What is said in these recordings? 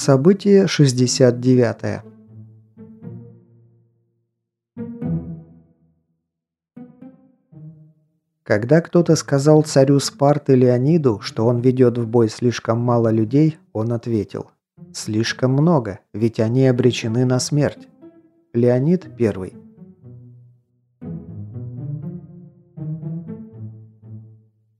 Событие 69. Когда кто-то сказал царю Спарты Леониду, что он ведет в бой слишком мало людей, он ответил «Слишком много, ведь они обречены на смерть». Леонид I.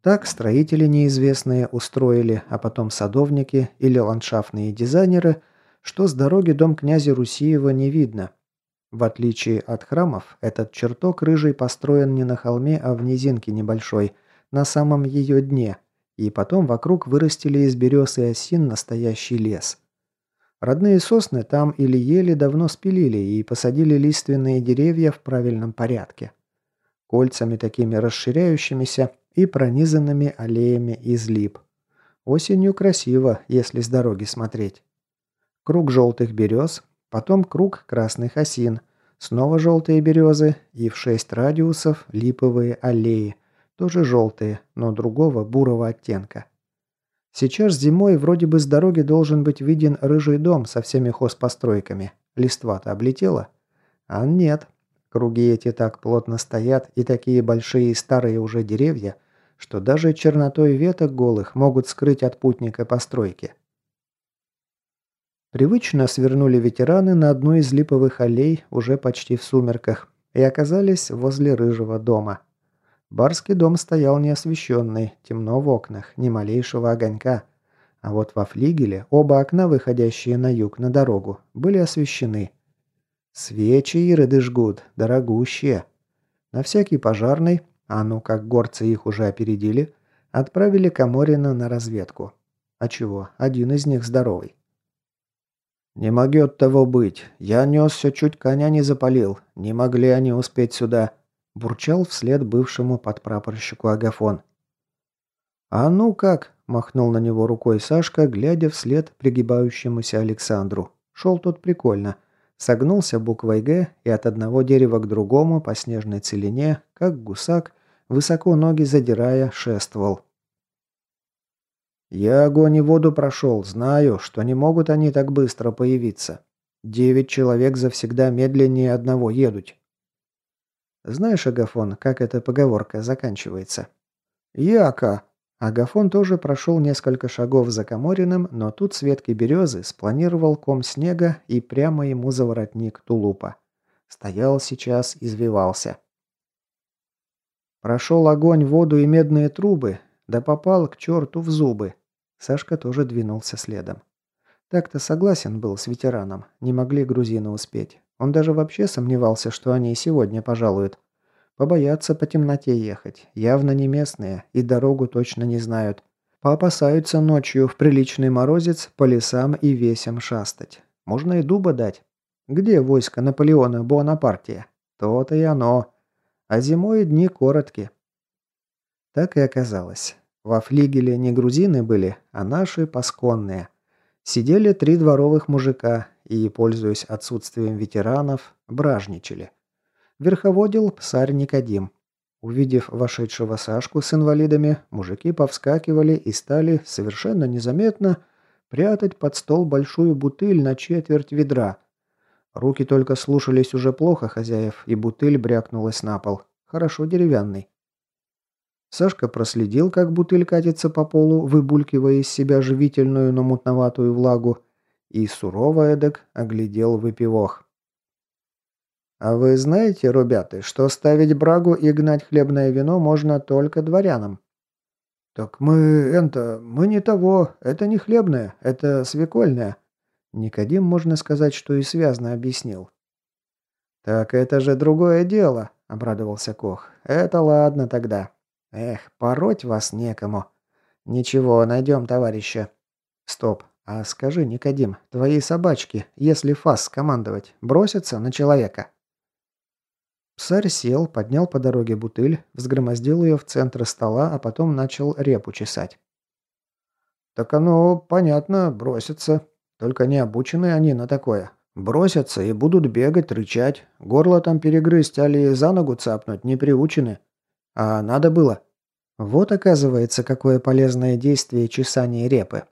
Так строители неизвестные устроили, а потом садовники или ландшафтные дизайнеры, что с дороги дом князя Русиева не видно. В отличие от храмов, этот чертог рыжий построен не на холме, а в низинке небольшой, на самом ее дне, и потом вокруг вырастили из берез и осин настоящий лес. Родные сосны там или ели давно спилили и посадили лиственные деревья в правильном порядке. Кольцами такими расширяющимися и пронизанными аллеями из лип. Осенью красиво, если с дороги смотреть. Круг желтых берез, потом круг красных осин, снова желтые березы и в шесть радиусов липовые аллеи, тоже желтые, но другого бурого оттенка. Сейчас зимой вроде бы с дороги должен быть виден рыжий дом со всеми хозпостройками. Листва-то облетела? А нет. Круги эти так плотно стоят, и такие большие и старые уже деревья – что даже чернотой веток голых могут скрыть от путника постройки. Привычно свернули ветераны на одну из липовых аллей уже почти в сумерках и оказались возле рыжего дома. Барский дом стоял неосвещенный, темно в окнах, ни малейшего огонька. А вот во флигеле оба окна, выходящие на юг на дорогу, были освещены. Свечи ироды жгут, дорогущие. На всякий пожарный а ну как горцы их уже опередили, отправили Каморина на разведку. А чего, один из них здоровый. «Не могет того быть. Я несся, чуть коня не запалил. Не могли они успеть сюда», – бурчал вслед бывшему подпрапорщику Агафон. «А ну как?» – махнул на него рукой Сашка, глядя вслед пригибающемуся Александру. Шел тут прикольно – согнулся буквой «Г» и от одного дерева к другому по снежной целине, как гусак, высоко ноги задирая, шествовал. «Я огонь и воду прошел, знаю, что не могут они так быстро появиться. Девять человек завсегда медленнее одного едут». Знаешь, Агафон, как эта поговорка заканчивается? «Яка!» Агафон тоже прошел несколько шагов за Камориным, но тут с ветки березы спланировал ком снега и прямо ему за воротник тулупа. Стоял сейчас, извивался. Прошел огонь, воду и медные трубы, да попал к черту в зубы. Сашка тоже двинулся следом. Так-то согласен был с ветераном, не могли грузины успеть. Он даже вообще сомневался, что они сегодня пожалуют. Побоятся по темноте ехать, явно не местные и дорогу точно не знают. Поопасаются ночью в приличный морозец по лесам и весям шастать. Можно и дуба дать. Где войско Наполеона Буонапартия? То-то и оно а зимой дни короткие. Так и оказалось. Во флигеле не грузины были, а наши пасконные. Сидели три дворовых мужика и, пользуясь отсутствием ветеранов, бражничали. Верховодил псарь Никодим. Увидев вошедшего Сашку с инвалидами, мужики повскакивали и стали совершенно незаметно прятать под стол большую бутыль на четверть ведра – Руки только слушались уже плохо хозяев, и бутыль брякнулась на пол. Хорошо деревянный. Сашка проследил, как бутыль катится по полу, выбулькивая из себя живительную, но мутноватую влагу, и сурово эдак оглядел выпивох. «А вы знаете, ребята, что ставить брагу и гнать хлебное вино можно только дворянам?» «Так мы, это, мы не того, это не хлебное, это свекольное», Никодим, можно сказать, что и связно объяснил. «Так это же другое дело», — обрадовался Кох. «Это ладно тогда. Эх, пороть вас некому. Ничего, найдем товарища. Стоп, а скажи, Никодим, твои собачки, если фас командовать, бросятся на человека?» Псарь сел, поднял по дороге бутыль, взгромоздил ее в центр стола, а потом начал репу чесать. «Так оно, понятно, бросится», только не обучены они на такое. Бросятся и будут бегать, рычать. Горло там перегрызть, али за ногу цапнуть, не приучены. А надо было. Вот оказывается, какое полезное действие чесания репы.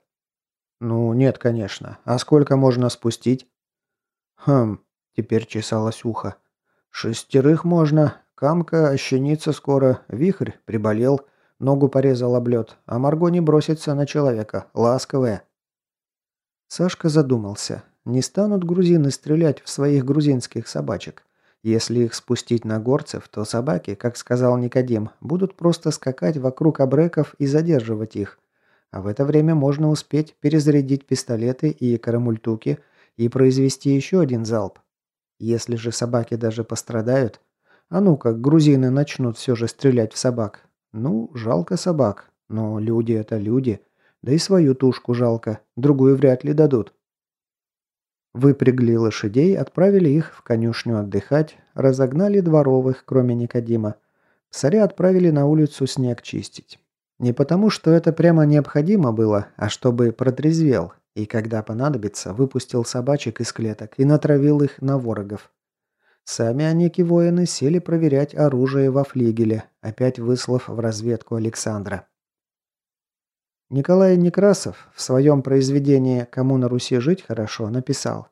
Ну, нет, конечно. А сколько можно спустить? Хм, теперь чесалось ухо. Шестерых можно. Камка ощенится скоро. Вихрь приболел. Ногу порезал облет. А Марго не бросится на человека. Ласковая. Сашка задумался. Не станут грузины стрелять в своих грузинских собачек. Если их спустить на горцев, то собаки, как сказал Никодим, будут просто скакать вокруг обреков и задерживать их. А в это время можно успеть перезарядить пистолеты и карамультуки и произвести еще один залп. Если же собаки даже пострадают, а ну как грузины начнут все же стрелять в собак. Ну, жалко собак, но люди это люди. Да и свою тушку жалко, другую вряд ли дадут. Выпрягли лошадей, отправили их в конюшню отдыхать, разогнали дворовых, кроме Никодима. Псаря отправили на улицу снег чистить. Не потому, что это прямо необходимо было, а чтобы протрезвел, и когда понадобится, выпустил собачек из клеток и натравил их на ворогов. Сами Аники-воины сели проверять оружие во флигеле, опять выслав в разведку Александра. Николай Некрасов в своем произведении «Кому на Руси жить хорошо» написал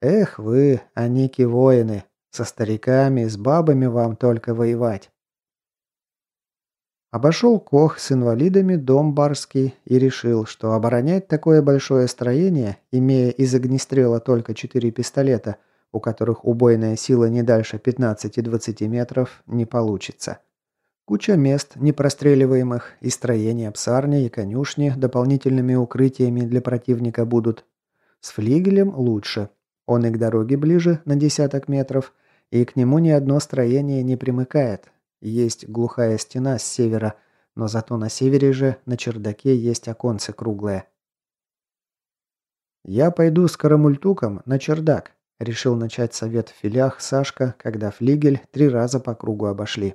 «Эх вы, Аники-воины, со стариками, с бабами вам только воевать». Обошел Кох с инвалидами дом барский и решил, что оборонять такое большое строение, имея из огнестрела только четыре пистолета, у которых убойная сила не дальше 15-20 метров, не получится. Куча мест, непростреливаемых, и строения псарни и конюшни дополнительными укрытиями для противника будут. С флигелем лучше. Он и к дороге ближе, на десяток метров, и к нему ни одно строение не примыкает. Есть глухая стена с севера, но зато на севере же, на чердаке, есть оконце круглое. «Я пойду с карамультуком на чердак», – решил начать совет в филях Сашка, когда флигель три раза по кругу обошли.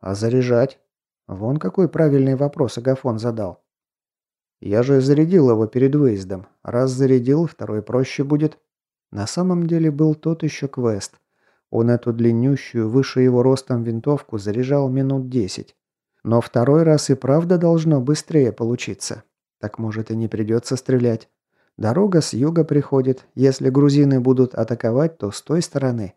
А заряжать? Вон какой правильный вопрос Агафон задал. Я же зарядил его перед выездом. Раз зарядил, второй проще будет. На самом деле был тот еще квест. Он эту длиннющую, выше его ростом винтовку заряжал минут десять. Но второй раз и правда должно быстрее получиться. Так может и не придется стрелять. Дорога с юга приходит. Если грузины будут атаковать, то с той стороны.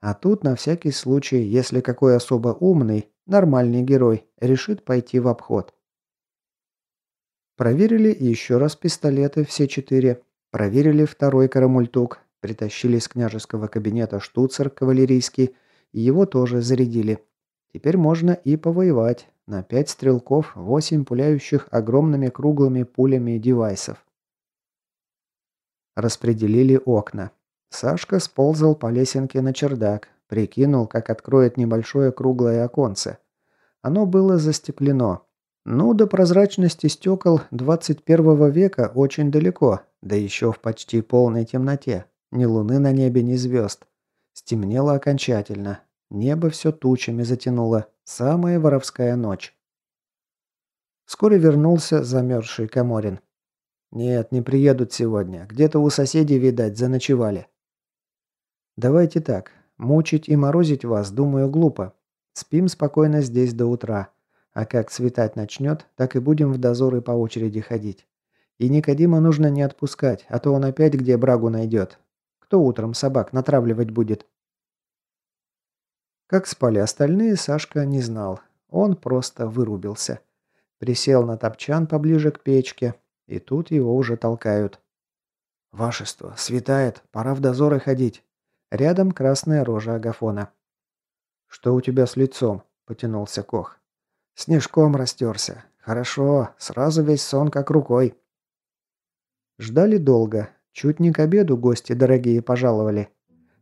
А тут на всякий случай, если какой особо умный, Нормальный герой. Решит пойти в обход. Проверили еще раз пистолеты, все четыре. Проверили второй карамультук. Притащили из княжеского кабинета штуцер кавалерийский. И его тоже зарядили. Теперь можно и повоевать. На пять стрелков, восемь пуляющих огромными круглыми пулями девайсов. Распределили окна. Сашка сползал по лесенке на чердак, Прикинул, как откроет небольшое круглое оконце. Оно было застеклено. Ну, до прозрачности стекол 21 века очень далеко, да еще в почти полной темноте. Ни луны на небе, ни звезд. Стемнело окончательно. Небо все тучами затянуло. Самая воровская ночь. Вскоре вернулся замерзший Каморин. «Нет, не приедут сегодня. Где-то у соседей, видать, заночевали». «Давайте так. Мучить и морозить вас, думаю, глупо. Спим спокойно здесь до утра. А как светать начнет, так и будем в дозоры по очереди ходить. И Никодима нужно не отпускать, а то он опять где брагу найдет. Кто утром собак натравливать будет? Как спали остальные, Сашка не знал. Он просто вырубился. Присел на топчан поближе к печке, и тут его уже толкают. «Вашество, светает, пора в дозоры ходить. Рядом красная рожа Агафона. «Что у тебя с лицом?» – потянулся Кох. «Снежком растерся. Хорошо, сразу весь сон как рукой». Ждали долго. Чуть не к обеду гости дорогие пожаловали.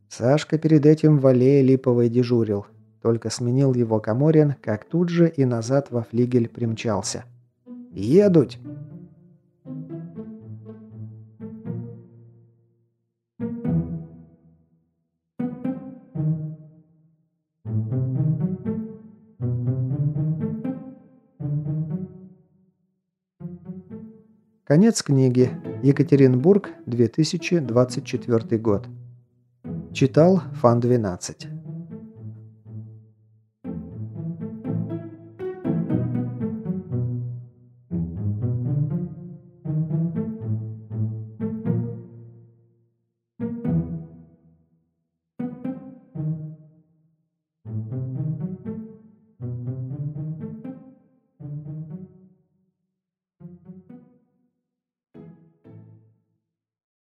Сашка перед этим в аллее Липовой дежурил. Только сменил его Каморин, как тут же и назад во флигель примчался. «Едуть!» Конец книги. Екатеринбург, 2024 год. Читал Фан 12.